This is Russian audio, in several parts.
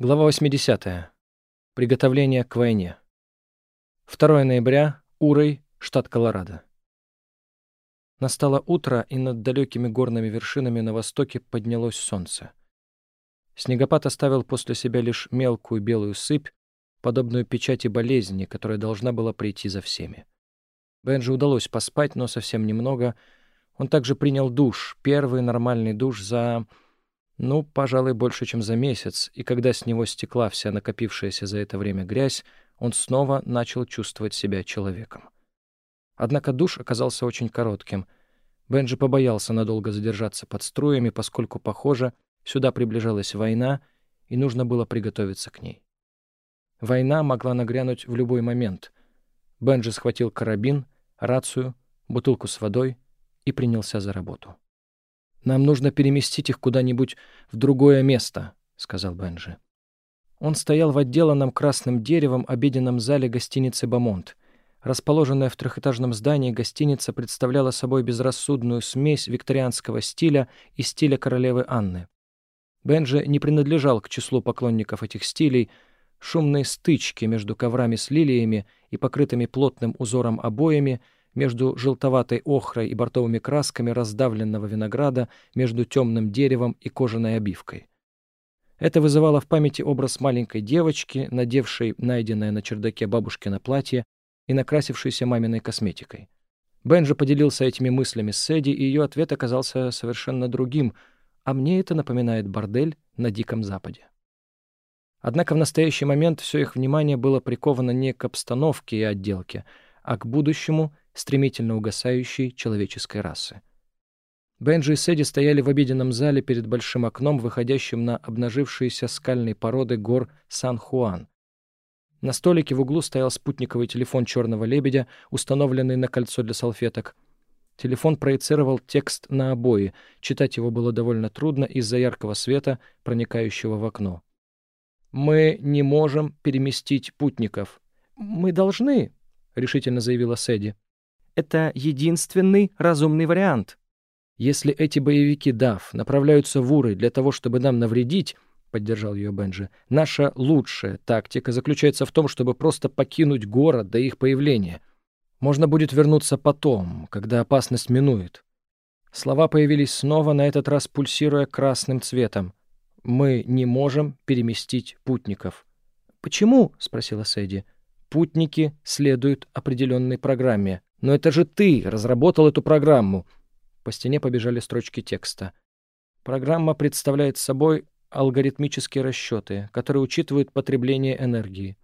Глава 80. Приготовление к войне. 2 ноября. Урой, штат Колорадо. Настало утро, и над далекими горными вершинами на востоке поднялось солнце. Снегопад оставил после себя лишь мелкую белую сыпь, подобную печати болезни, которая должна была прийти за всеми. Бенджи удалось поспать, но совсем немного. Он также принял душ, первый нормальный душ за ну, пожалуй, больше, чем за месяц, и когда с него стекла вся накопившаяся за это время грязь, он снова начал чувствовать себя человеком. Однако душ оказался очень коротким. Бенджи побоялся надолго задержаться под струями, поскольку, похоже, сюда приближалась война, и нужно было приготовиться к ней. Война могла нагрянуть в любой момент. Бенджи схватил карабин, рацию, бутылку с водой и принялся за работу. Нам нужно переместить их куда-нибудь в другое место», — сказал Бенджи. Он стоял в отделанном красным деревом обеденном зале гостиницы «Бамонт». Расположенная в трехэтажном здании гостиница представляла собой безрассудную смесь викторианского стиля и стиля королевы Анны. Бенджи не принадлежал к числу поклонников этих стилей. Шумные стычки между коврами с лилиями и покрытыми плотным узором обоями — между желтоватой охрой и бортовыми красками раздавленного винограда, между темным деревом и кожаной обивкой. Это вызывало в памяти образ маленькой девочки, надевшей найденное на чердаке бабушкино платье и накрасившейся маминой косметикой. Бенджи поделился этими мыслями с Эдди, и ее ответ оказался совершенно другим, а мне это напоминает бордель на Диком Западе. Однако в настоящий момент все их внимание было приковано не к обстановке и отделке, а к будущему стремительно угасающей человеческой расы. Бенджи и Сэдди стояли в обеденном зале перед большим окном, выходящим на обнажившиеся скальные породы гор Сан-Хуан. На столике в углу стоял спутниковый телефон черного лебедя, установленный на кольцо для салфеток. Телефон проецировал текст на обои. Читать его было довольно трудно из-за яркого света, проникающего в окно. «Мы не можем переместить путников». «Мы должны», — решительно заявила Сэдди. Это единственный разумный вариант. Если эти боевики ДАФ направляются в Уры для того, чтобы нам навредить, — поддержал ее Бенджи, — наша лучшая тактика заключается в том, чтобы просто покинуть город до их появления. Можно будет вернуться потом, когда опасность минует. Слова появились снова, на этот раз пульсируя красным цветом. «Мы не можем переместить путников». «Почему?» — спросила Сэдди. «Путники следуют определенной программе. «Но это же ты разработал эту программу!» По стене побежали строчки текста. Программа представляет собой алгоритмические расчеты, которые учитывают потребление энергии.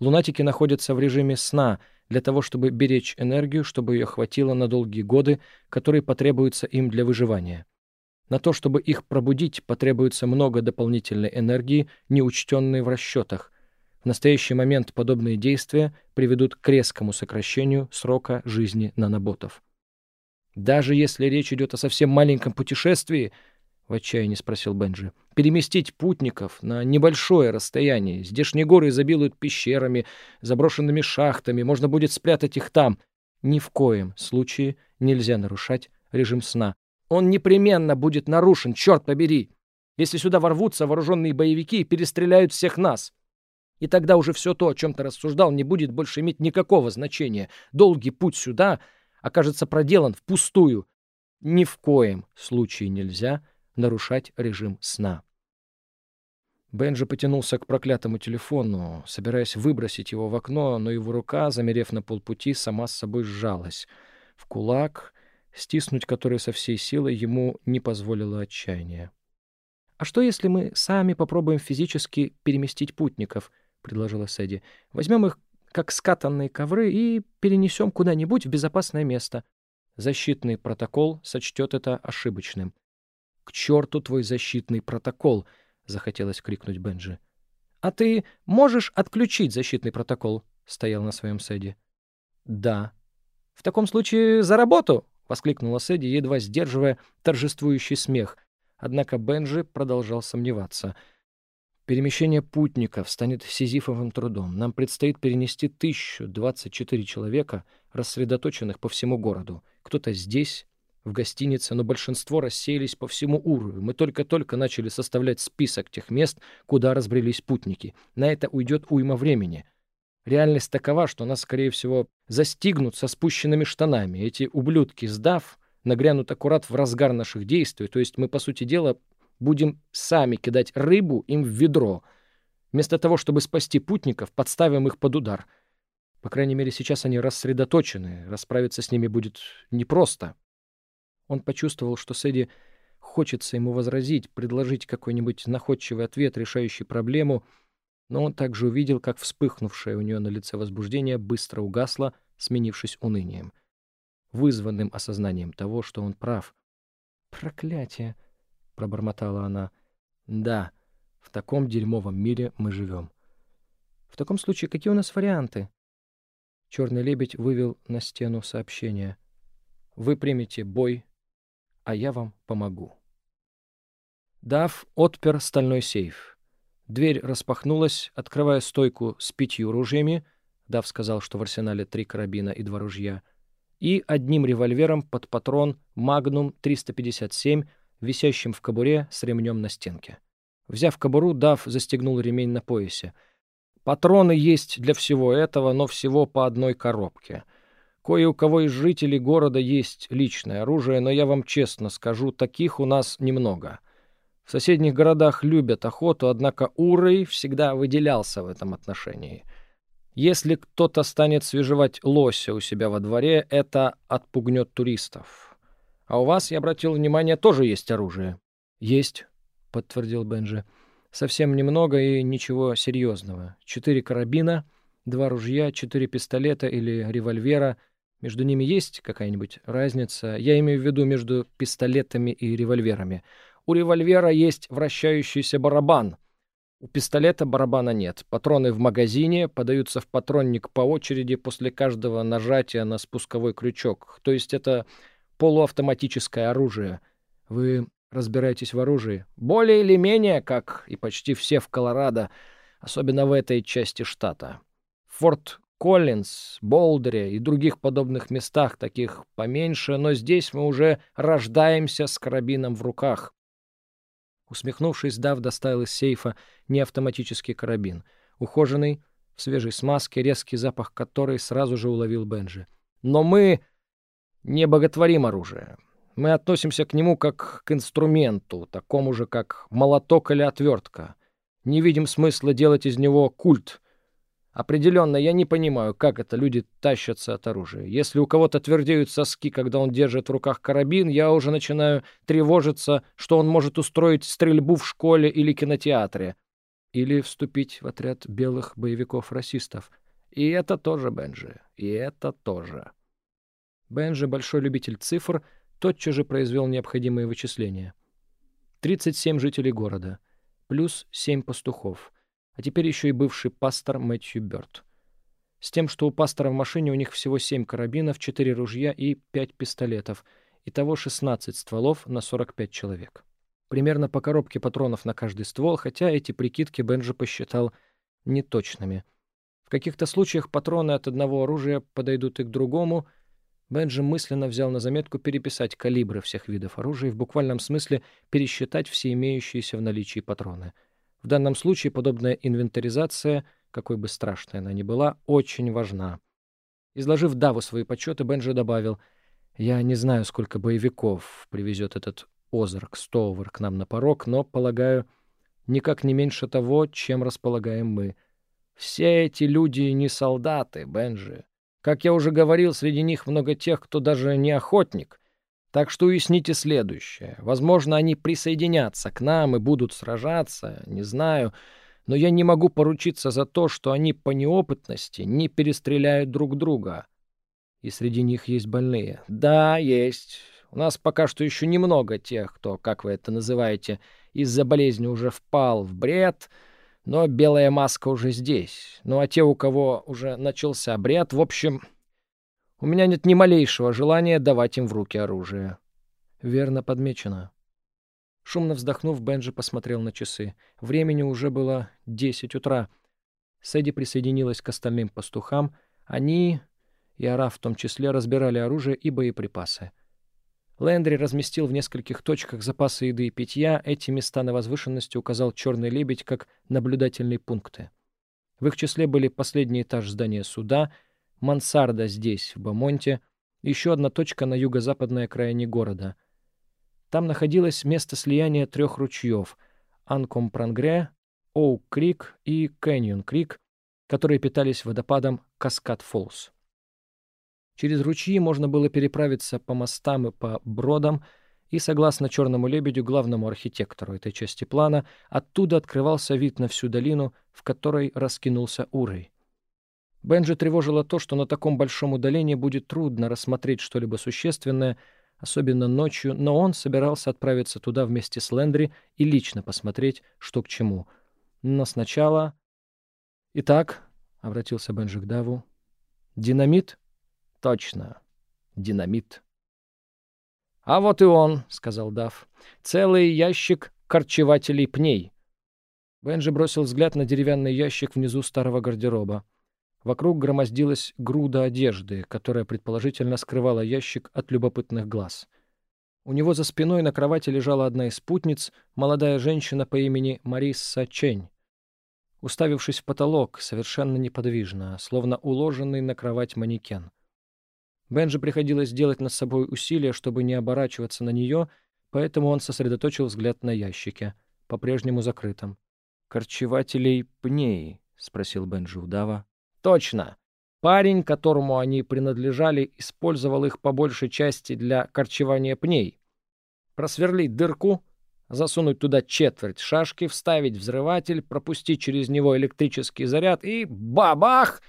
Лунатики находятся в режиме сна для того, чтобы беречь энергию, чтобы ее хватило на долгие годы, которые потребуются им для выживания. На то, чтобы их пробудить, потребуется много дополнительной энергии, не учтенной в расчетах, в настоящий момент подобные действия приведут к резкому сокращению срока жизни наноботов. «Даже если речь идет о совсем маленьком путешествии», — в отчаянии спросил Бенджи, — «переместить путников на небольшое расстояние. Здешние горы изобилуют пещерами, заброшенными шахтами, можно будет спрятать их там. Ни в коем случае нельзя нарушать режим сна. Он непременно будет нарушен, черт побери! Если сюда ворвутся вооруженные боевики и перестреляют всех нас!» И тогда уже все то, о чем ты рассуждал, не будет больше иметь никакого значения. Долгий путь сюда окажется проделан впустую. Ни в коем случае нельзя нарушать режим сна. Бенджи потянулся к проклятому телефону, собираясь выбросить его в окно, но его рука, замерев на полпути, сама с собой сжалась. В кулак, стиснуть который со всей силой ему не позволило отчаяние. «А что, если мы сами попробуем физически переместить путников?» — предложила Сэдди. «Возьмем их, как скатанные ковры, и перенесем куда-нибудь в безопасное место. Защитный протокол сочтет это ошибочным». «К черту твой защитный протокол!» — захотелось крикнуть Бенджи. «А ты можешь отключить защитный протокол?» — стоял на своем Сэдди. «Да». «В таком случае за работу!» — воскликнула Сэдди, едва сдерживая торжествующий смех. Однако Бенджи продолжал сомневаться — Перемещение путников станет сизифовым трудом. Нам предстоит перенести 1024 человека, рассредоточенных по всему городу. Кто-то здесь, в гостинице, но большинство рассеялись по всему Урую. Мы только-только начали составлять список тех мест, куда разбрелись путники. На это уйдет уйма времени. Реальность такова, что нас, скорее всего, застигнут со спущенными штанами. Эти ублюдки, сдав, нагрянут аккурат в разгар наших действий. То есть мы, по сути дела, будем сами кидать рыбу им в ведро. Вместо того, чтобы спасти путников, подставим их под удар. По крайней мере, сейчас они рассредоточены. Расправиться с ними будет непросто. Он почувствовал, что Сэдди хочется ему возразить, предложить какой-нибудь находчивый ответ, решающий проблему, но он также увидел, как вспыхнувшее у нее на лице возбуждение быстро угасло, сменившись унынием, вызванным осознанием того, что он прав. «Проклятие!» — пробормотала она. «Да, в таком дерьмовом мире мы живем». «В таком случае какие у нас варианты?» Черный лебедь вывел на стену сообщение. «Вы примете бой а я вам помогу. Дав отпер стальной сейф. Дверь распахнулась, открывая стойку с пятью ружьями. Дав сказал, что в арсенале три карабина и два ружья. И одним револьвером под патрон «Магнум 357», висящим в кобуре с ремнем на стенке. Взяв кобуру, Дав застегнул ремень на поясе. Патроны есть для всего этого, но всего по одной коробке — Кое у кого из жителей города есть личное оружие, но я вам честно скажу, таких у нас немного. В соседних городах любят охоту, однако Урой всегда выделялся в этом отношении. Если кто-то станет свежевать лося у себя во дворе, это отпугнет туристов. А у вас, я обратил внимание, тоже есть оружие. Есть, подтвердил Бенджи. Совсем немного и ничего серьезного. Четыре карабина, два ружья, четыре пистолета или револьвера — между ними есть какая-нибудь разница? Я имею в виду между пистолетами и револьверами. У револьвера есть вращающийся барабан. У пистолета барабана нет. Патроны в магазине подаются в патронник по очереди после каждого нажатия на спусковой крючок. То есть это полуавтоматическое оружие. Вы разбираетесь в оружии? Более или менее, как и почти все в Колорадо, особенно в этой части штата. Форт Коллинз, Болдере и других подобных местах, таких поменьше, но здесь мы уже рождаемся с карабином в руках. Усмехнувшись, Дав доставил из сейфа неавтоматический карабин, ухоженный, в свежей смазке, резкий запах которой сразу же уловил Бенджи. Но мы не боготворим оружие. Мы относимся к нему как к инструменту, такому же, как молоток или отвертка. Не видим смысла делать из него культ — Определенно, я не понимаю, как это люди тащатся от оружия. Если у кого-то твердеют соски, когда он держит в руках карабин, я уже начинаю тревожиться, что он может устроить стрельбу в школе или кинотеатре. Или вступить в отряд белых боевиков-расистов. И это тоже Бенджи. И это тоже. Бенджи, большой любитель цифр, тотчас же произвел необходимые вычисления. 37 жителей города, плюс 7 пастухов — а теперь еще и бывший пастор Мэтью Бёрд. С тем, что у пастора в машине у них всего семь карабинов, четыре ружья и пять пистолетов. Итого 16 стволов на 45 человек. Примерно по коробке патронов на каждый ствол, хотя эти прикидки Бенджи посчитал неточными. В каких-то случаях патроны от одного оружия подойдут и к другому. Бенджи мысленно взял на заметку переписать калибры всех видов оружия и в буквальном смысле пересчитать все имеющиеся в наличии патроны — в данном случае подобная инвентаризация, какой бы страшной она ни была, очень важна. Изложив Даву свои подсчеты, Бенджи добавил, «Я не знаю, сколько боевиков привезет этот Озарк Стоувер к нам на порог, но, полагаю, никак не меньше того, чем располагаем мы. Все эти люди не солдаты, Бенджи. Как я уже говорил, среди них много тех, кто даже не охотник. Так что уясните следующее. Возможно, они присоединятся к нам и будут сражаться, не знаю, но я не могу поручиться за то, что они по неопытности не перестреляют друг друга. И среди них есть больные. Да, есть. У нас пока что еще немного тех, кто, как вы это называете, из-за болезни уже впал в бред, но белая маска уже здесь. Ну а те, у кого уже начался бред, в общем... У меня нет ни малейшего желания давать им в руки оружие. Верно подмечено. Шумно вздохнув, Бенджи посмотрел на часы. Времени уже было десять утра. Сэдди присоединилась к остальным пастухам. Они, и Ара в том числе, разбирали оружие и боеприпасы. Лэндри разместил в нескольких точках запасы еды и питья. Эти места на возвышенности указал «Черный лебедь» как наблюдательные пункты. В их числе были последний этаж здания суда, мансарда здесь, в Бамонте, еще одна точка на юго-западной окраине города. Там находилось место слияния трех ручьев — Анком-Прангре, Оук-Крик и Кэньон-Крик, которые питались водопадом Каскад-Фоллс. Через ручьи можно было переправиться по мостам и по бродам, и, согласно «Черному лебедю», главному архитектору этой части плана, оттуда открывался вид на всю долину, в которой раскинулся Урой. Бенджи тревожило то, что на таком большом удалении будет трудно рассмотреть что-либо существенное, особенно ночью, но он собирался отправиться туда вместе с Лендри и лично посмотреть, что к чему. Но сначала... «Итак», — обратился Бенджи к Даву, — «динамит?» Точно. Динамит. А вот и он, сказал Дав. Целый ящик корчевателей пней. Бенджи бросил взгляд на деревянный ящик внизу старого гардероба. Вокруг громоздилась груда одежды, которая предположительно скрывала ящик от любопытных глаз. У него за спиной на кровати лежала одна из спутниц, молодая женщина по имени Мариса Чень. Уставившись в потолок, совершенно неподвижно, словно уложенный на кровать манекен. Бенджи приходилось делать над собой усилия, чтобы не оборачиваться на нее, поэтому он сосредоточил взгляд на ящике, по-прежнему закрытом. «Корчевателей пней?» — спросил Бенджи удава. «Точно! Парень, которому они принадлежали, использовал их по большей части для корчевания пней. Просверлить дырку, засунуть туда четверть шашки, вставить взрыватель, пропустить через него электрический заряд и бабах!»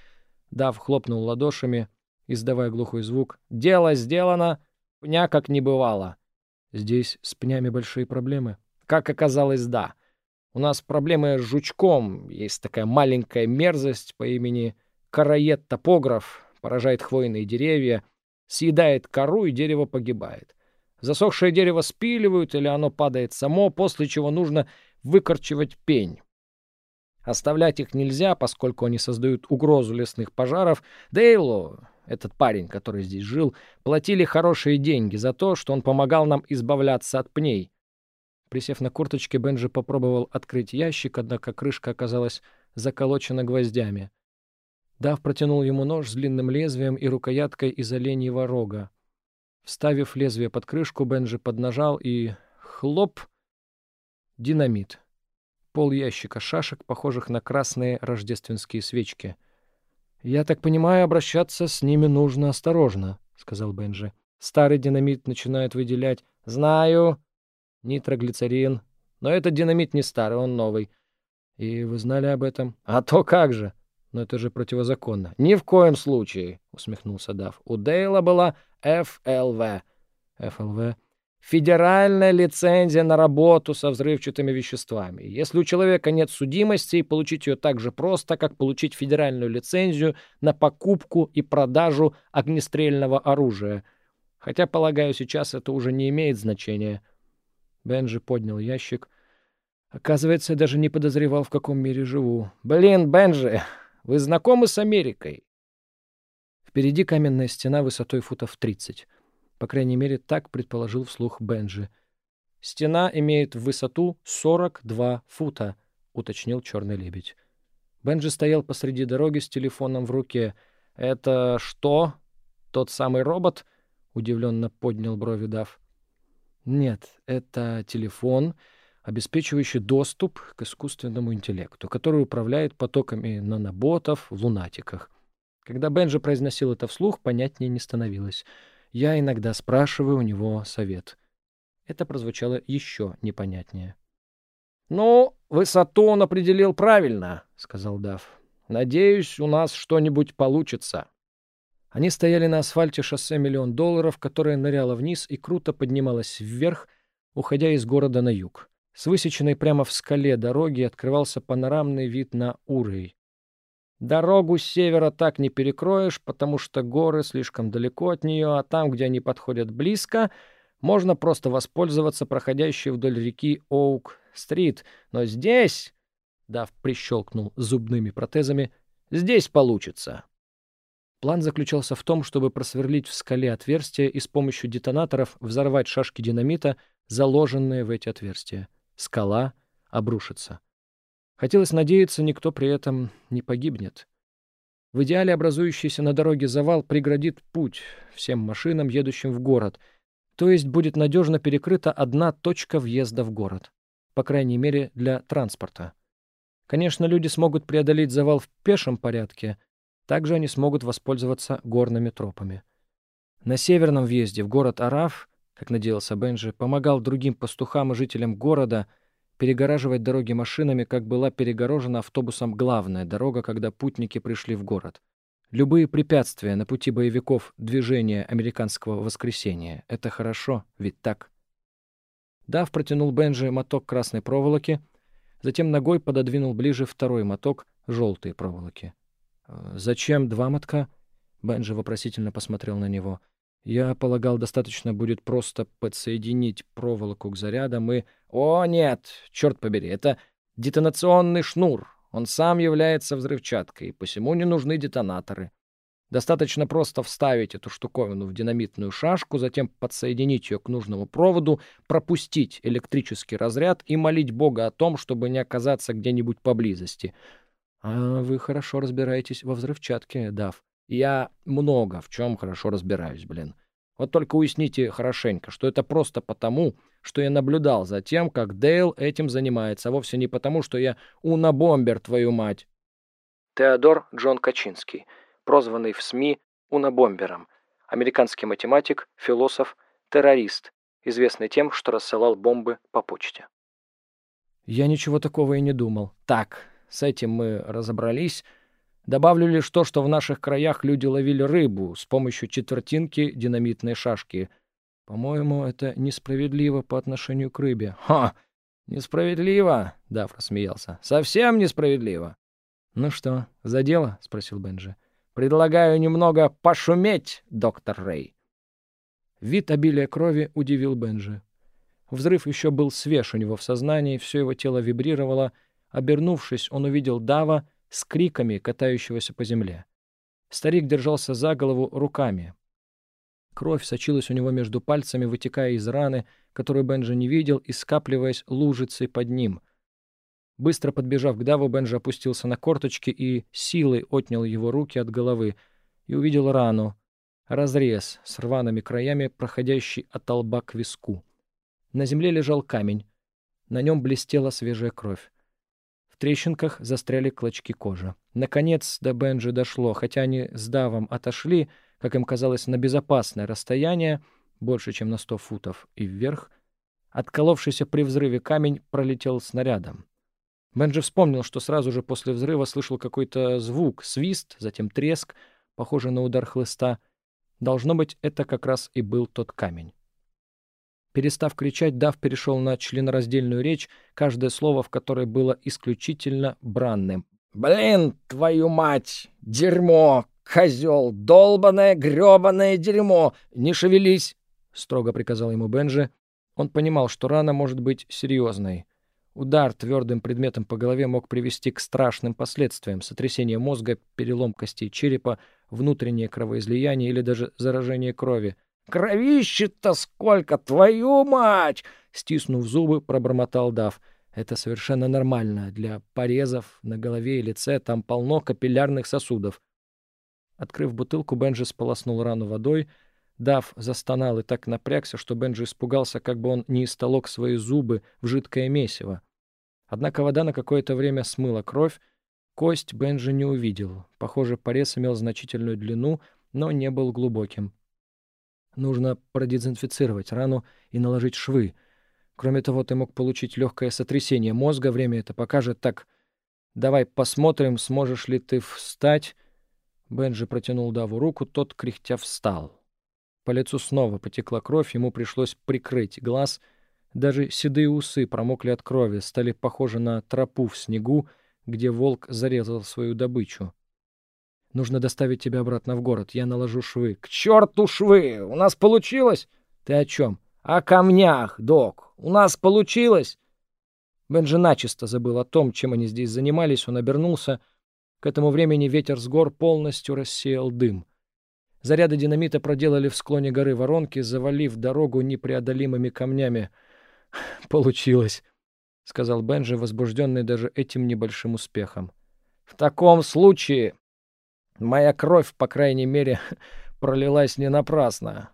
Дав хлопнул ладошами — издавая глухой звук. «Дело сделано! Пня как не бывало!» «Здесь с пнями большие проблемы?» «Как оказалось, да. У нас проблемы с жучком. Есть такая маленькая мерзость по имени караед-топограф. Поражает хвойные деревья, съедает кору, и дерево погибает. Засохшее дерево спиливают, или оно падает само, после чего нужно выкорчевать пень. Оставлять их нельзя, поскольку они создают угрозу лесных пожаров. Дейлу, этот парень, который здесь жил, платили хорошие деньги за то, что он помогал нам избавляться от пней. Присев на курточке, Бенджи попробовал открыть ящик, однако крышка оказалась заколочена гвоздями. Дав протянул ему нож с длинным лезвием и рукояткой из оленьего рога. Вставив лезвие под крышку, Бенджи поднажал и... Хлоп! Динамит. Пол ящика шашек, похожих на красные рождественские свечки — «Я так понимаю, обращаться с ними нужно осторожно», — сказал Бенджи. «Старый динамит начинает выделять...» «Знаю. Нитроглицерин. Но этот динамит не старый, он новый». «И вы знали об этом?» «А то как же!» «Но это же противозаконно». «Ни в коем случае», — усмехнулся Дав. «У Дейла была ФЛВ». «ФЛВ?» Федеральная лицензия на работу со взрывчатыми веществами. Если у человека нет судимости, получить ее так же просто, как получить федеральную лицензию на покупку и продажу огнестрельного оружия. Хотя, полагаю, сейчас это уже не имеет значения. Бенджи поднял ящик. Оказывается, я даже не подозревал, в каком мире живу. Блин, Бенджи, вы знакомы с Америкой? Впереди каменная стена высотой футов тридцать. По крайней мере, так предположил вслух Бенджи. «Стена имеет в высоту 42 фута», — уточнил черный лебедь. Бенджи стоял посреди дороги с телефоном в руке. «Это что? Тот самый робот?» — удивленно поднял брови Дав. «Нет, это телефон, обеспечивающий доступ к искусственному интеллекту, который управляет потоками наноботов в лунатиках». Когда Бенджи произносил это вслух, понятнее не становилось — я иногда спрашиваю у него совет. Это прозвучало еще непонятнее. «Ну, высоту он определил правильно», — сказал Дав. «Надеюсь, у нас что-нибудь получится». Они стояли на асфальте шоссе «Миллион долларов», которое ныряло вниз и круто поднималось вверх, уходя из города на юг. С высеченной прямо в скале дороги открывался панорамный вид на Урей. Дорогу с севера так не перекроешь, потому что горы слишком далеко от нее, а там, где они подходят близко, можно просто воспользоваться проходящей вдоль реки Оук-стрит. Но здесь, Дав прищелкнул зубными протезами, здесь получится. План заключался в том, чтобы просверлить в скале отверстия и с помощью детонаторов взорвать шашки динамита, заложенные в эти отверстия. Скала обрушится. Хотелось надеяться, никто при этом не погибнет. В идеале образующийся на дороге завал преградит путь всем машинам, едущим в город, то есть будет надежно перекрыта одна точка въезда в город, по крайней мере для транспорта. Конечно, люди смогут преодолеть завал в пешем порядке — также они смогут воспользоваться горными тропами. На северном въезде в город Араф, как надеялся Бенджи, помогал другим пастухам и жителям города перегораживать дороги машинами, как была перегорожена автобусом главная дорога, когда путники пришли в город. Любые препятствия на пути боевиков движения американского воскресения — это хорошо, ведь так? Дав протянул Бенджи моток красной проволоки, затем ногой пододвинул ближе второй моток желтой проволоки. «Зачем два мотка?» Бенджи вопросительно посмотрел на него. «Я полагал, достаточно будет просто подсоединить проволоку к зарядам и...» «О, нет! Черт побери! Это детонационный шнур! Он сам является взрывчаткой, посему не нужны детонаторы. Достаточно просто вставить эту штуковину в динамитную шашку, затем подсоединить ее к нужному проводу, пропустить электрический разряд и молить Бога о том, чтобы не оказаться где-нибудь поблизости. «А вы хорошо разбираетесь во взрывчатке, Дав». «Я много в чем хорошо разбираюсь, блин. Вот только уясните хорошенько, что это просто потому, что я наблюдал за тем, как Дейл этим занимается, а вовсе не потому, что я унабомбер, твою мать». Теодор Джон Качинский, прозванный в СМИ унабомбером, американский математик, философ, террорист, известный тем, что рассылал бомбы по почте. «Я ничего такого и не думал. Так, с этим мы разобрались. Добавлю лишь то, что в наших краях люди ловили рыбу с помощью четвертинки динамитной шашки. По-моему, это несправедливо по отношению к рыбе. Ха! Несправедливо? Даф рассмеялся. Совсем несправедливо. Ну что, за дело? Спросил Бенджи. Предлагаю немного пошуметь, доктор Рэй. Вид обилия крови удивил Бенджи. Взрыв еще был свеж у него в сознании, все его тело вибрировало, Обернувшись, он увидел Дава с криками, катающегося по земле. Старик держался за голову руками. Кровь сочилась у него между пальцами, вытекая из раны, которую Бенджи не видел, и скапливаясь лужицей под ним. Быстро подбежав к Даву, Бенджи опустился на корточки и силой отнял его руки от головы и увидел рану, разрез с рваными краями, проходящий от лба к виску. На земле лежал камень. На нем блестела свежая кровь трещинках застряли клочки кожи. Наконец до Бенджи дошло, хотя они с Давом отошли, как им казалось, на безопасное расстояние, больше, чем на сто футов, и вверх. Отколовшийся при взрыве камень пролетел снарядом. Бенджи вспомнил, что сразу же после взрыва слышал какой-то звук, свист, затем треск, похожий на удар хлыста. Должно быть, это как раз и был тот камень. Перестав кричать, Дав перешел на членораздельную речь, каждое слово в которой было исключительно бранным. «Блин, твою мать! Дерьмо! Козел! Долбаное, гребаное дерьмо! Не шевелись!» — строго приказал ему Бенджи. Он понимал, что рана может быть серьезной. Удар твердым предметом по голове мог привести к страшным последствиям — сотрясение мозга, перелом костей черепа, внутреннее кровоизлияние или даже заражение крови — Кровище-то сколько, твою мать!» Стиснув зубы, пробормотал Дав. «Это совершенно нормально. Для порезов на голове и лице там полно капиллярных сосудов». Открыв бутылку, Бенджи сполоснул рану водой. Дав застонал и так напрягся, что Бенджи испугался, как бы он не истолок свои зубы в жидкое месиво. Однако вода на какое-то время смыла кровь. Кость Бенджи не увидел. Похоже, порез имел значительную длину, но не был глубоким. Нужно продезинфицировать рану и наложить швы. Кроме того, ты мог получить легкое сотрясение мозга, время это покажет. Так, давай посмотрим, сможешь ли ты встать. Бенджи протянул Даву руку, тот, кряхтя, встал. По лицу снова потекла кровь, ему пришлось прикрыть глаз. Даже седые усы промокли от крови, стали похожи на тропу в снегу, где волк зарезал свою добычу. Нужно доставить тебя обратно в город. Я наложу швы. К черту швы! У нас получилось? Ты о чем? О камнях, док. У нас получилось? Бенджи начисто забыл о том, чем они здесь занимались. Он обернулся. К этому времени ветер с гор полностью рассеял дым — Заряды динамита проделали в склоне горы воронки, завалив дорогу непреодолимыми камнями. «Получилось», — сказал Бенджи, возбужденный даже этим небольшим успехом. «В таком случае моя кровь, по крайней мере, пролилась не напрасно.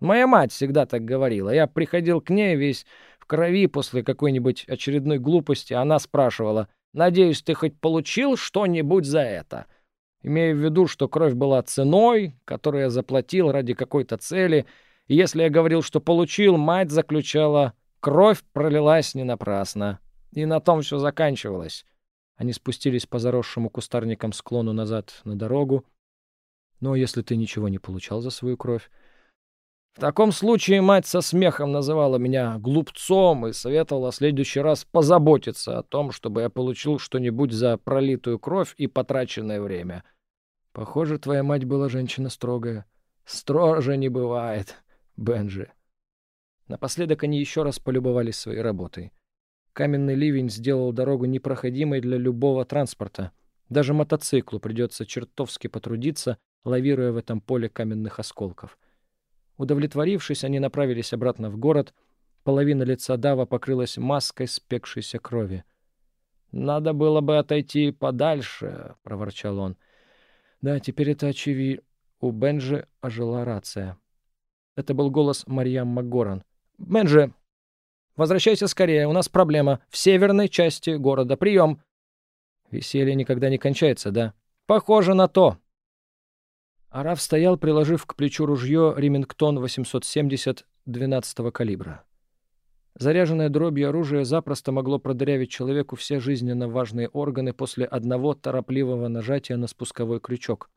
Моя мать всегда так говорила. Я приходил к ней весь в крови после какой-нибудь очередной глупости. Она спрашивала, «Надеюсь, ты хоть получил что-нибудь за это?» имея в виду, что кровь была ценой, которую я заплатил ради какой-то цели, и если я говорил, что получил, мать заключала, кровь пролилась не напрасно. И на том все заканчивалось. Они спустились по заросшему кустарникам склону назад на дорогу. Но если ты ничего не получал за свою кровь, в таком случае мать со смехом называла меня глупцом и советовала в следующий раз позаботиться о том, чтобы я получил что-нибудь за пролитую кровь и потраченное время. Похоже, твоя мать была женщина строгая. Строже не бывает, Бенджи. Напоследок они еще раз полюбовались своей работой. Каменный ливень сделал дорогу непроходимой для любого транспорта. Даже мотоциклу придется чертовски потрудиться, лавируя в этом поле каменных осколков. Удовлетворившись, они направились обратно в город. Половина лица Дава покрылась маской спекшейся крови. «Надо было бы отойти подальше», — проворчал он. «Да, теперь это очевидно». У Бенджи ожила рация. Это был голос Марьям МакГоран. «Бенджи, возвращайся скорее, у нас проблема. В северной части города. Прием!» «Веселье никогда не кончается, да?» «Похоже на то», Араф стоял, приложив к плечу ружье Ремингтон 870 12-го калибра. Заряженное дробью оружие запросто могло продырявить человеку все жизненно важные органы после одного торопливого нажатия на спусковой крючок.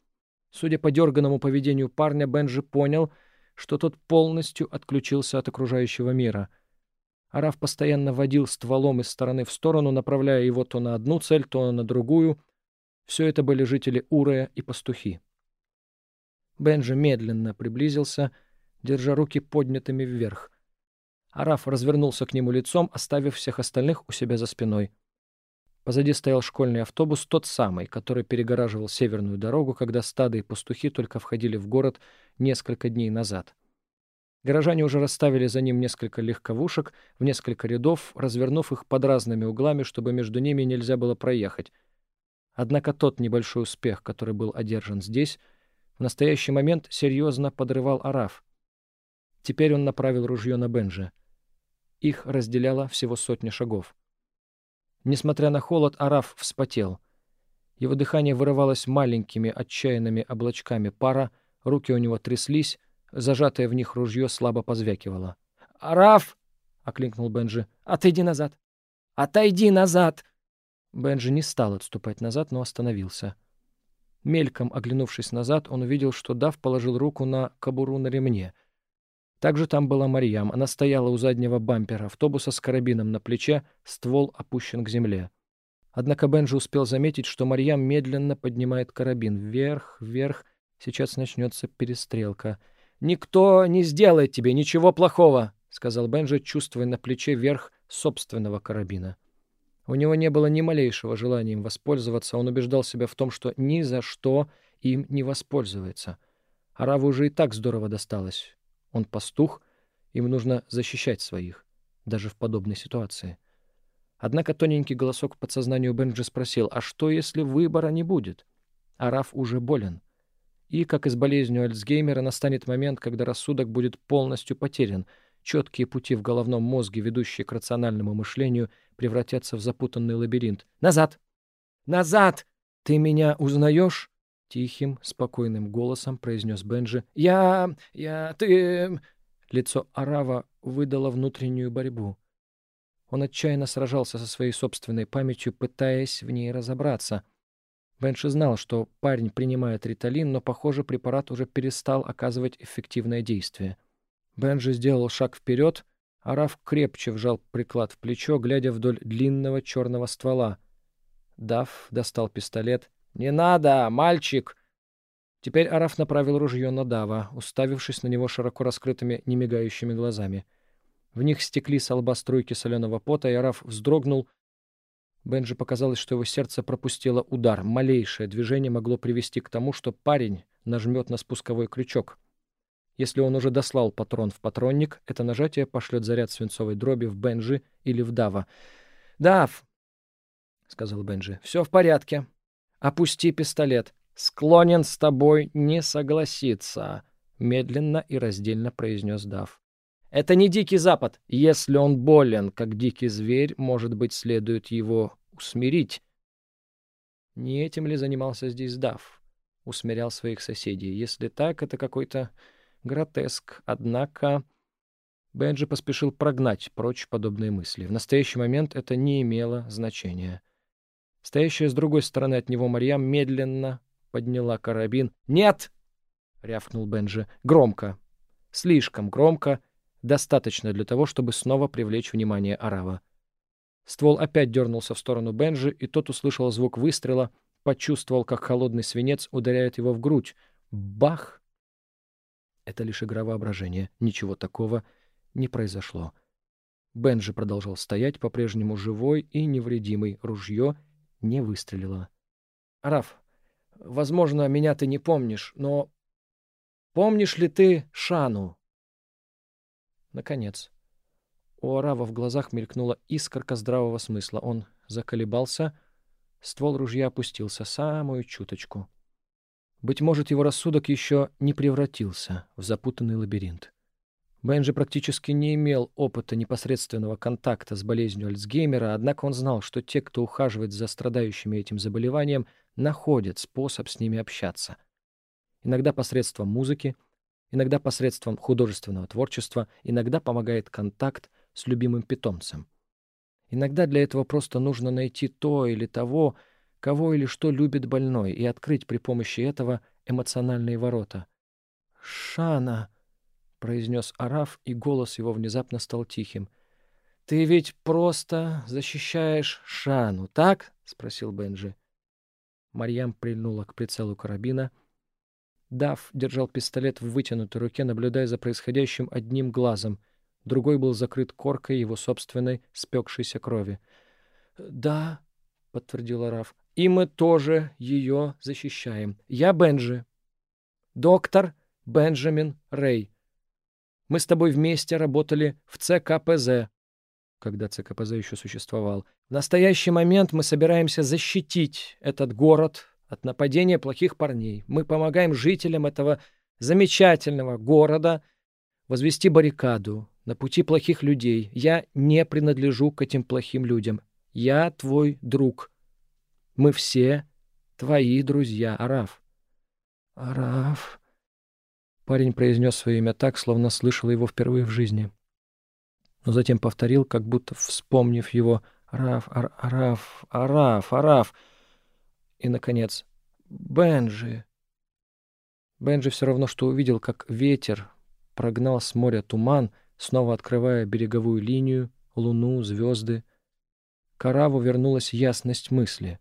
Судя по дерганному поведению парня, Бенджи понял, что тот полностью отключился от окружающего мира. Араф постоянно водил стволом из стороны в сторону, направляя его то на одну цель, то на другую. Все это были жители Урая и пастухи. Бенджи медленно приблизился, держа руки поднятыми вверх. Араф развернулся к нему лицом, оставив всех остальных у себя за спиной. Позади стоял школьный автобус, тот самый, который перегораживал северную дорогу, когда стады и пастухи только входили в город несколько дней назад. Горожане уже расставили за ним несколько легковушек в несколько рядов, развернув их под разными углами, чтобы между ними нельзя было проехать. Однако тот небольшой успех, который был одержан здесь, в настоящий момент серьезно подрывал Араф. Теперь он направил ружье на Бенджи. Их разделяло всего сотня шагов. Несмотря на холод, Араф вспотел. Его дыхание вырывалось маленькими отчаянными облачками пара, руки у него тряслись, зажатое в них ружье слабо позвякивало. «Араф!» — окликнул Бенджи. «Отойди назад! Отойди назад!» Бенджи не стал отступать назад, но остановился. Мельком оглянувшись назад, он увидел, что Дав положил руку на кобуру на ремне. Также там была Марьям. Она стояла у заднего бампера автобуса с карабином на плече, ствол опущен к земле. Однако Бенджи успел заметить, что Марьям медленно поднимает карабин. Вверх, вверх. Сейчас начнется перестрелка. «Никто не сделает тебе ничего плохого», — сказал Бенджи, чувствуя на плече верх собственного карабина. У него не было ни малейшего желания им воспользоваться, он убеждал себя в том, что ни за что им не воспользуется. Араву уже и так здорово досталось. Он пастух, им нужно защищать своих, даже в подобной ситуации. Однако тоненький голосок в подсознанию Бенджи спросил, а что, если выбора не будет? Араф уже болен. И, как и с болезнью Альцгеймера, настанет момент, когда рассудок будет полностью потерян — Четкие пути в головном мозге, ведущие к рациональному мышлению, превратятся в запутанный лабиринт. «Назад! Назад! Ты меня узнаешь?» Тихим, спокойным голосом произнес Бенджи. «Я... я... ты...» Лицо Арава выдало внутреннюю борьбу. Он отчаянно сражался со своей собственной памятью, пытаясь в ней разобраться. Бенши знал, что парень принимает риталин, но, похоже, препарат уже перестал оказывать эффективное действие. Бенджи сделал шаг вперед, а Раф крепче вжал приклад в плечо, глядя вдоль длинного черного ствола. Дав достал пистолет. «Не надо, мальчик!» Теперь Араф направил ружье на Дава, уставившись на него широко раскрытыми, немигающими глазами. В них стекли с лба струйки соленого пота, и Араф вздрогнул. Бенджи показалось, что его сердце пропустило удар. Малейшее движение могло привести к тому, что парень нажмет на спусковой крючок. Если он уже дослал патрон в патронник, это нажатие пошлет заряд свинцовой дроби в Бенджи или в Дава. «Дав!» — сказал Бенджи. «Все в порядке. Опусти пистолет. Склонен с тобой не согласиться», — медленно и раздельно произнес Дав. «Это не Дикий Запад. Если он болен, как дикий зверь, может быть, следует его усмирить. Не этим ли занимался здесь Дав? Усмирял своих соседей. Если так, это какой-то гротеск. Однако Бенджи поспешил прогнать прочь подобные мысли. В настоящий момент это не имело значения. Стоящая с другой стороны от него Марьям медленно подняла карабин. «Нет!» — рявкнул Бенджи. «Громко. Слишком громко. Достаточно для того, чтобы снова привлечь внимание Арава. Ствол опять дернулся в сторону Бенжи, и тот услышал звук выстрела, почувствовал, как холодный свинец ударяет его в грудь. Бах! Это лишь игра воображения. Ничего такого не произошло. Бенжи продолжал стоять, по-прежнему живой и невредимый. Ружье не выстрелило. «Раф, возможно, меня ты не помнишь, но помнишь ли ты Шану?» Наконец. У Орава в глазах мелькнула искорка здравого смысла. Он заколебался, ствол ружья опустился самую чуточку. Быть может, его рассудок еще не превратился в запутанный лабиринт. Бенджи практически не имел опыта непосредственного контакта с болезнью Альцгеймера, однако он знал, что те, кто ухаживает за страдающими этим заболеванием, находят способ с ними общаться. Иногда посредством музыки, иногда посредством художественного творчества, иногда помогает контакт с любимым питомцем. Иногда для этого просто нужно найти то или того, кого или что любит больной, и открыть при помощи этого эмоциональные ворота. «Шана!» — произнес Араф, и голос его внезапно стал тихим. «Ты ведь просто защищаешь Шану, так?» — спросил Бенджи. Марьям прильнула к прицелу карабина. Дав держал пистолет в вытянутой руке, наблюдая за происходящим одним глазом — другой был закрыт коркой его собственной спекшейся крови. «Да», — подтвердил Раф, — «и мы тоже ее защищаем. Я Бенджи. Доктор Бенджамин Рэй. Мы с тобой вместе работали в ЦКПЗ, когда ЦКПЗ еще существовал. В настоящий момент мы собираемся защитить этот город от нападения плохих парней. Мы помогаем жителям этого замечательного города возвести баррикаду, на пути плохих людей. Я не принадлежу к этим плохим людям. Я твой друг. Мы все твои друзья, Араф. Араф. Парень произнес свое имя так, словно слышал его впервые в жизни. Но затем повторил, как будто вспомнив его «Араф, ар Араф, Араф, Араф». И, наконец, «Бенджи». Бенджи все равно, что увидел, как ветер прогнал с моря туман — снова открывая береговую линию, луну, звезды. Караву вернулась ясность мысли.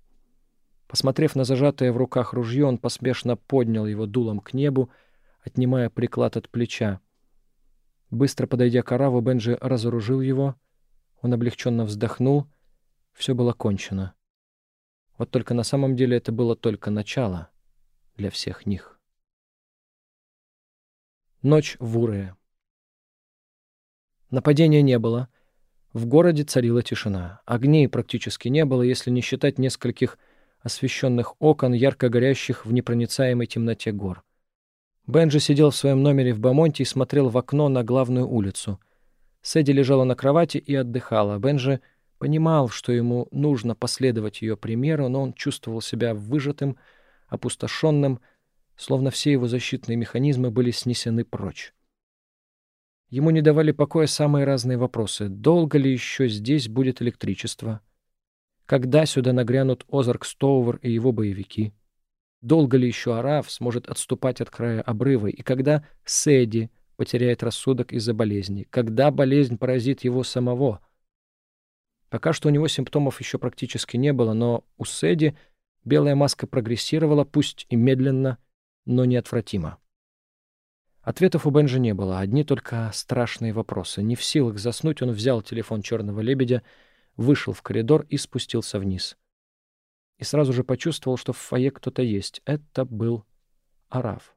Посмотрев на зажатое в руках ружье, он поспешно поднял его дулом к небу, отнимая приклад от плеча. Быстро подойдя к Араву, Бенджи разоружил его. Он облегченно вздохнул. Все было кончено. Вот только на самом деле это было только начало для всех них. Ночь в Урее. Нападения не было. В городе царила тишина. Огней практически не было, если не считать нескольких освещенных окон, ярко горящих в непроницаемой темноте гор. Бенджи сидел в своем номере в Бамонте и смотрел в окно на главную улицу. Сэдди лежала на кровати и отдыхала. Бенджи понимал, что ему нужно последовать ее примеру, но он чувствовал себя выжатым, опустошенным, словно все его защитные механизмы были снесены прочь. Ему не давали покоя самые разные вопросы. Долго ли еще здесь будет электричество? Когда сюда нагрянут Озарк Стоувер и его боевики? Долго ли еще Араф сможет отступать от края обрыва? И когда Сэдди потеряет рассудок из-за болезни? Когда болезнь поразит его самого? Пока что у него симптомов еще практически не было, но у Сэдди белая маска прогрессировала, пусть и медленно, но неотвратимо. Ответов у Бенжи не было, одни только страшные вопросы. Не в силах заснуть, он взял телефон черного лебедя, вышел в коридор и спустился вниз. И сразу же почувствовал, что в фойе кто-то есть. Это был Араф.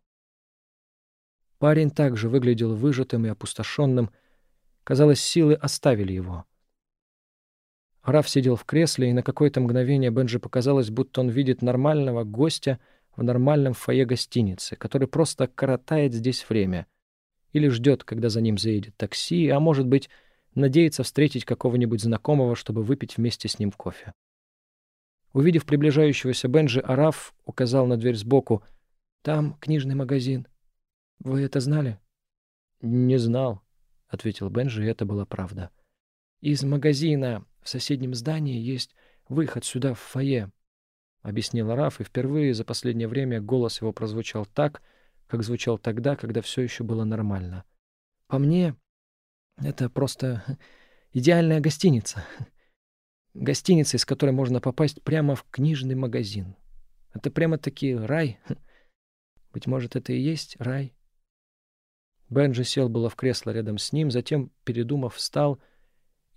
Парень также выглядел выжатым и опустошенным. Казалось, силы оставили его. Араф сидел в кресле, и на какое-то мгновение Бенджи показалось, будто он видит нормального гостя в нормальном фойе гостиницы, который просто коротает здесь время — или ждет, когда за ним заедет такси, а может быть, надеется встретить какого-нибудь знакомого, чтобы выпить вместе с ним кофе. Увидев приближающегося Бенджи, Араф указал на дверь сбоку. «Там книжный магазин. Вы это знали?» «Не знал», — ответил Бенджи, и это была правда. «Из магазина в соседнем здании есть выход сюда, в фойе», — объяснил Араф, и впервые за последнее время голос его прозвучал так, как звучал тогда, когда все еще было нормально. По мне, это просто идеальная гостиница. Гостиница, из которой можно попасть прямо в книжный магазин. Это прямо-таки рай. Быть может, это и есть рай. Бенджи сел было в кресло рядом с ним, затем, передумав, встал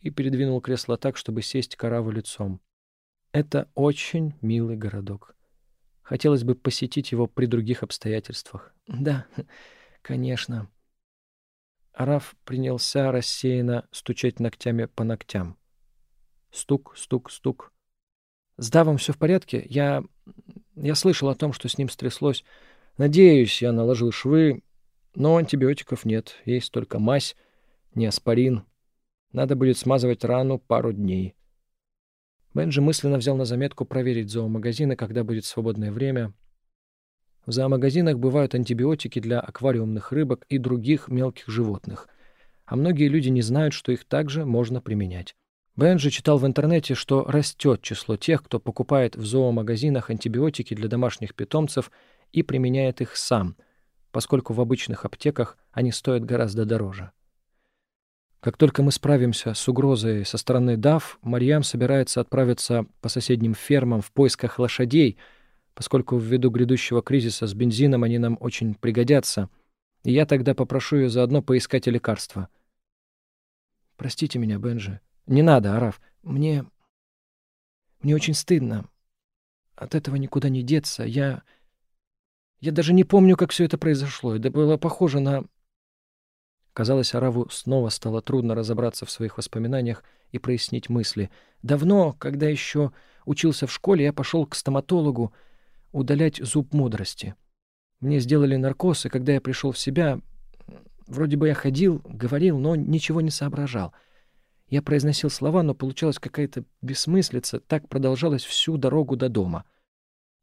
и передвинул кресло так, чтобы сесть кораву лицом. Это очень милый городок. Хотелось бы посетить его при других обстоятельствах. Да, конечно. Араф принялся рассеянно стучать ногтями по ногтям. Стук, стук, стук. С Давом все в порядке? Я... Я слышал о том, что с ним стряслось. Надеюсь, я наложил швы, но антибиотиков нет. Есть только мазь, неоспорин. Надо будет смазывать рану пару дней. Бенджи мысленно взял на заметку проверить зоомагазины, когда будет свободное время. В зоомагазинах бывают антибиотики для аквариумных рыбок и других мелких животных, а многие люди не знают, что их также можно применять. Бенджи читал в интернете, что растет число тех, кто покупает в зоомагазинах антибиотики для домашних питомцев и применяет их сам, поскольку в обычных аптеках они стоят гораздо дороже. Как только мы справимся с угрозой со стороны ДАФ, Марьям собирается отправиться по соседним фермам в поисках лошадей, поскольку ввиду грядущего кризиса с бензином они нам очень пригодятся, и я тогда попрошу ее заодно поискать лекарства. Простите меня, Бенджи. Не надо, Араф. Мне... Мне очень стыдно. От этого никуда не деться. Я... Я даже не помню, как все это произошло. Это было похоже на... Казалось, Араву снова стало трудно разобраться в своих воспоминаниях и прояснить мысли. Давно, когда еще учился в школе, я пошел к стоматологу удалять зуб мудрости. Мне сделали наркоз, и когда я пришел в себя, вроде бы я ходил, говорил, но ничего не соображал. Я произносил слова, но получалась какая-то бессмыслица, так продолжалось всю дорогу до дома.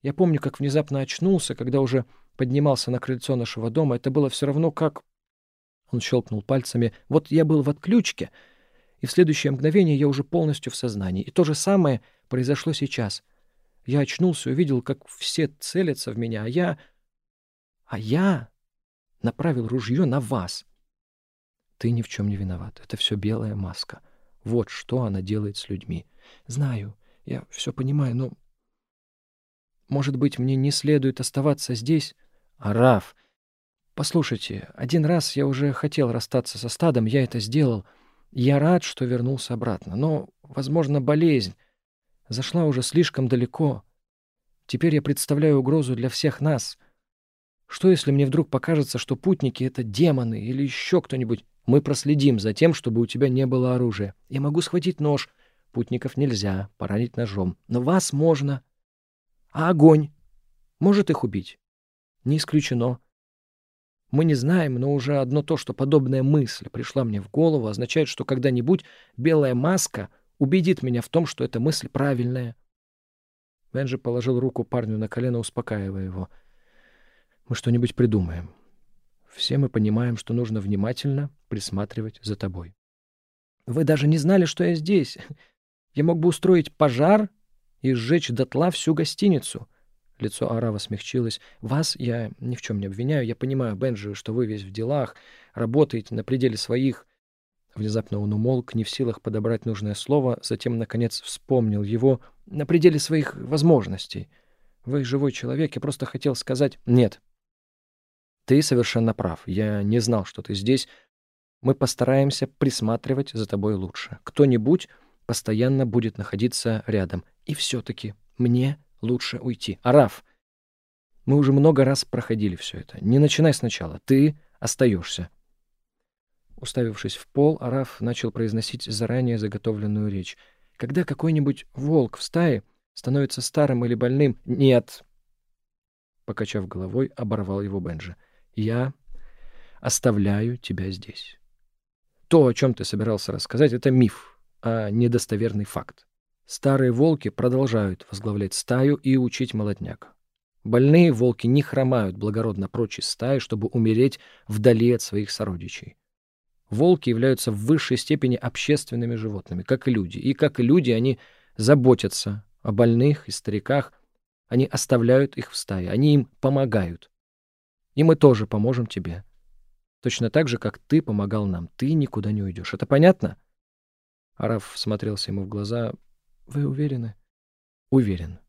Я помню, как внезапно очнулся, когда уже поднимался на крыльцо нашего дома. Это было все равно как он щелкнул пальцами. «Вот я был в отключке, и в следующее мгновение я уже полностью в сознании. И то же самое произошло сейчас. Я очнулся, увидел, как все целятся в меня, а я... А я направил ружье на вас. Ты ни в чем не виноват. Это все белая маска. Вот что она делает с людьми. Знаю, я все понимаю, но... Может быть, мне не следует оставаться здесь? Араф, Послушайте, один раз я уже хотел расстаться со стадом, я это сделал. Я рад, что вернулся обратно. Но, возможно, болезнь зашла уже слишком далеко. Теперь я представляю угрозу для всех нас. Что, если мне вдруг покажется, что путники — это демоны или еще кто-нибудь? Мы проследим за тем, чтобы у тебя не было оружия. Я могу схватить нож. Путников нельзя поранить ножом. Но вас можно. А огонь? Может их убить? Не исключено. Мы не знаем, но уже одно то, что подобная мысль пришла мне в голову, означает, что когда-нибудь белая маска убедит меня в том, что эта мысль правильная. Бенджи положил руку парню на колено, успокаивая его. «Мы что-нибудь придумаем. Все мы понимаем, что нужно внимательно присматривать за тобой». «Вы даже не знали, что я здесь. Я мог бы устроить пожар и сжечь дотла всю гостиницу. Лицо Арава смягчилось. «Вас я ни в чем не обвиняю. Я понимаю, Бенджи, что вы весь в делах, работаете на пределе своих...» Внезапно он умолк, не в силах подобрать нужное слово, затем, наконец, вспомнил его на пределе своих возможностей. «Вы живой человек, я просто хотел сказать...» «Нет. Ты совершенно прав. Я не знал, что ты здесь. Мы постараемся присматривать за тобой лучше. Кто-нибудь постоянно будет находиться рядом. И все-таки мне лучше уйти. Араф, мы уже много раз проходили все это. Не начинай сначала. Ты остаешься. Уставившись в пол, Араф начал произносить заранее заготовленную речь. Когда какой-нибудь волк в стае становится старым или больным... Нет! Покачав головой, оборвал его Бенджи. Я оставляю тебя здесь. То, о чем ты собирался рассказать, это миф, а недостоверный факт. Старые волки продолжают возглавлять стаю и учить молодняк. Больные волки не хромают благородно прочь из стаи, чтобы умереть вдали от своих сородичей. Волки являются в высшей степени общественными животными, как и люди. И как и люди, они заботятся о больных и стариках, они оставляют их в стае, они им помогают. И мы тоже поможем тебе. Точно так же, как ты помогал нам. Ты никуда не уйдешь. Это понятно? Араф смотрелся ему в глаза. Вы уверены? Уверен.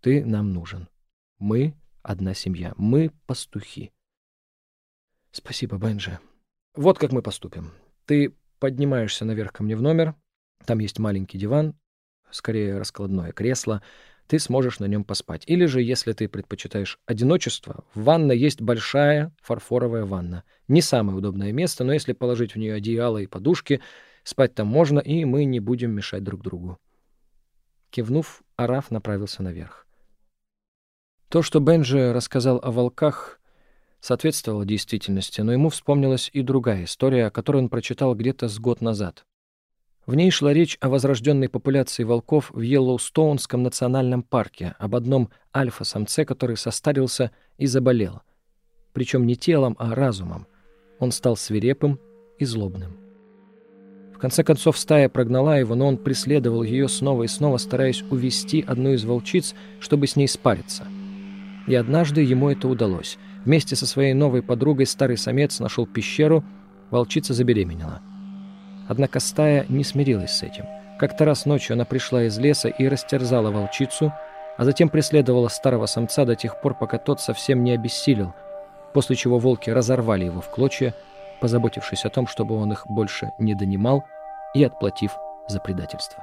Ты нам нужен. Мы — одна семья. Мы — пастухи. Спасибо, Бенджи. Вот как мы поступим. Ты поднимаешься наверх ко мне в номер. Там есть маленький диван, скорее раскладное кресло. Ты сможешь на нем поспать. Или же, если ты предпочитаешь одиночество, в ванной есть большая фарфоровая ванна. Не самое удобное место, но если положить в нее одеяло и подушки, спать там можно, и мы не будем мешать друг другу. Кивнув, Араф направился наверх. То, что Бенджи рассказал о волках, соответствовало действительности, но ему вспомнилась и другая история, которую он прочитал где-то с год назад. В ней шла речь о возрожденной популяции волков в Йеллоустоунском национальном парке, об одном альфа-самце, который состарился и заболел. Причем не телом, а разумом. Он стал свирепым и злобным. Конце концов стая прогнала его, но он преследовал ее снова и снова, стараясь увести одну из волчиц, чтобы с ней спариться — и однажды ему это удалось. Вместе со своей новой подругой старый самец нашел пещеру, волчица забеременела. Однако стая не смирилась с этим. Как-то раз ночью она пришла из леса и растерзала волчицу, а затем преследовала старого самца до тех пор, пока тот совсем не обессилел, после чего волки разорвали его в клочья, позаботившись о том, чтобы он их больше не донимал и отплатив за предательство.